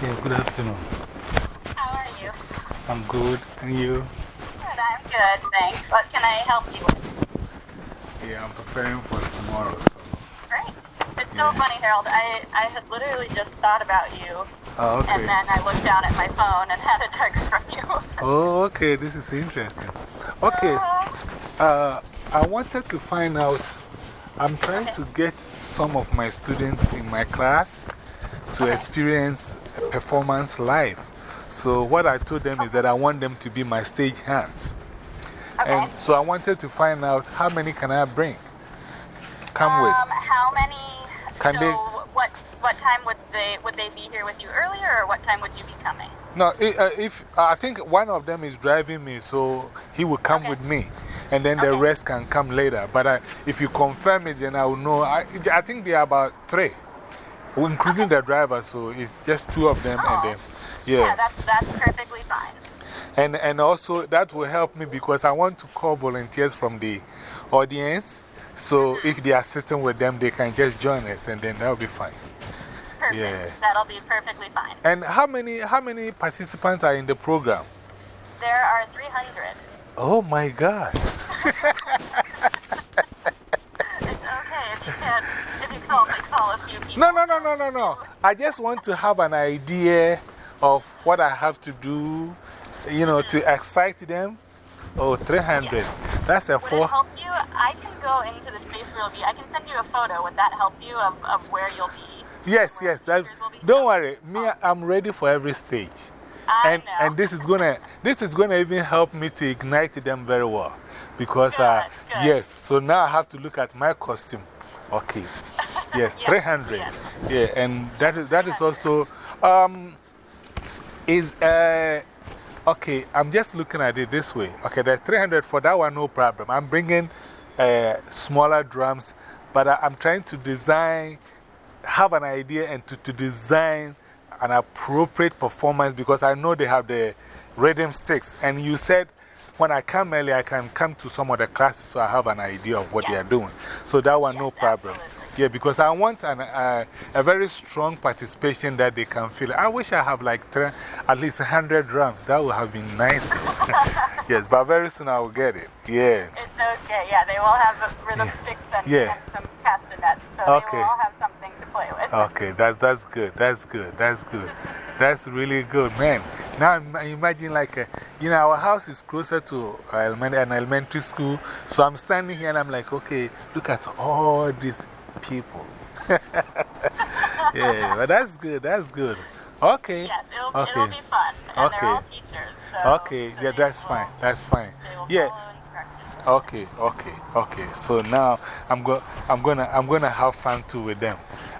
good afternoon. How are you? I'm good. And you? Good, I'm good, thanks. What can I help you with? Yeah, I'm preparing for tomorrow. So. Great. It's so funny, Harold. I, I had literally just thought about you, Oh, okay. and then I looked down at my phone and had a text from you. Oh, okay. This is interesting. Okay. Uh, I wanted to find out. I'm trying to get some of my students in my class to experience performance live. So, what I told them is that I want them to be my stage hands. Okay. And so, I wanted to find out how many can I bring? Come um, with. How many? Can so they- What, what time would they, would they be here with you earlier, or what time would you be coming? No, i- uh, if, I think one of them is driving me, so he will come with me. And then the rest can come later. But I, if you confirm it, then I will know. I, I think there are about three, including the driver, so it's just two of them. Oh. And then, Yeah, yeah. that's, that's perfectly fine. And, and also, that will help me because I want to call volunteers from the audience. So mm-hmm. if they are sitting with them, they can just join us, and then that will be fine. Perfect. Yeah. That'll be perfectly fine. And how many, how many participants are in the program? There are 300. Oh my God. It's okay if you can't, if you can only call a few people. No, no, no, no, no, no. I just want to have an idea of what I have to do, you know, to excite them. Oh, 300. That's a Would four. help you? I can go into the space where you'll be. I can send you a photo. Would that help you of, of where you'll be? Yes, yes. That, don't worry. Me, I'm ready for every stage. I And, know. and this is gonna this is gonna even help me to ignite them very well. Because, uh, Good, good. yes, so now I have to look at my costume. Okay. Yes, Yes, 300. yes. Yeah, and that is, that is also. Um, is uh, okay, I'm just looking at it this way. Okay, the 300 for that one, no problem. I'm bringing uh, smaller drums, but I, I'm trying to design, have an idea, and to, to design an appropriate performance because I know they have the rhythm sticks. And you said when I come early, I can come to some of the classes so I have an idea of what they are doing. So that one, no problem. absolutely. Yeah, because I want an, uh, a very strong participation that they can feel. I wish I have like three, at least 100 drums. That would have been nice. yes, but very soon I will get it. Yeah. It's okay. Yeah, they will have the rhythm sticks and, Yeah. and some castanets. So Okay. Okay, that's, that's good. That's good. That's good. That's really good, man. Now I'm- imagine, like, uh, you know, our house is closer to uh, an elementary school. So I'm standing here and I'm like, okay, look at all these people. yeah, but that's good. That's good. Okay. Yes, it'll, okay. it'll be fun. And Okay. they're all teachers. So, Okay, so yeah, that's fine. That's fine. Yeah. Okay, okay, okay. So now I'm, go I'm, gonna, I'm gonna have fun too with them.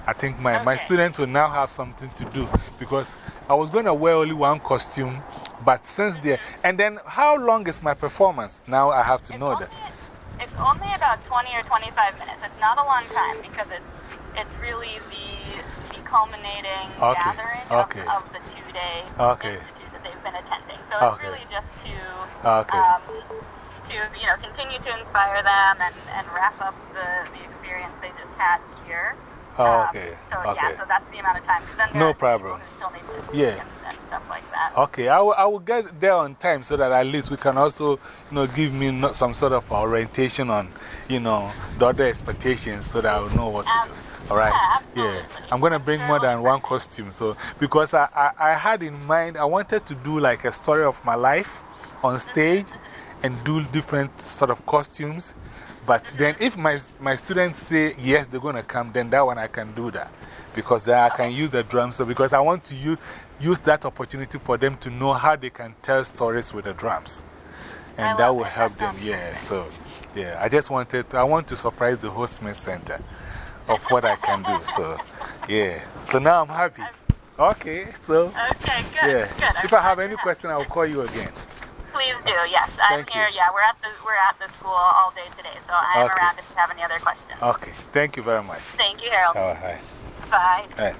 I think my, my students will now have something to do because I was gonna wear only one costume, but since they're. And then how long is my performance? Now I have to It's know that. it's only about 20 or 25 minutes. It's not a long time because it's, it's really the, the culminating Okay, gathering okay. Of, of the two day Okay. institute that they've been attending. So it's really just to, Okay. um, to you know, continue to inspire them and, and wrap up the, the experience they just had here. Oh, Um, okay, So, okay. yeah, so that's the amount of time. No problem. still need to Yeah. and, and stuff like that. Okay, I will, I will get there on time so that at least we can also, you know, give me some sort of orientation on, you know, the other expectations so that I will know what to do. All right? Yeah, Yeah. I'm going to bring more than one costume. So, because I, I, I had in mind, I wanted to do like a story of my life on stage and do different sort of costumes. But then if my, my students say yes, they're going to come, then that one I can do that. Because then I can use the drums. So, because I want to use, use that opportunity for them to know how they can tell stories with the drums. And I that will help them. Yeah. So, yeah, I just wanted to, I want to surprise the whole Smith Center of what I can do. So, yeah. So now I'm happy. Okay. So, Okay, good. yeah. good. If I'm have any question, I'll call you again. Please do, yes. I'm Thank here. you. Yeah, we're at, the, we're at the school all day today, so I'm Okay. around if you have any other questions. Okay. Thank you very much. Thank you, Harold. Oh, hi. Bye.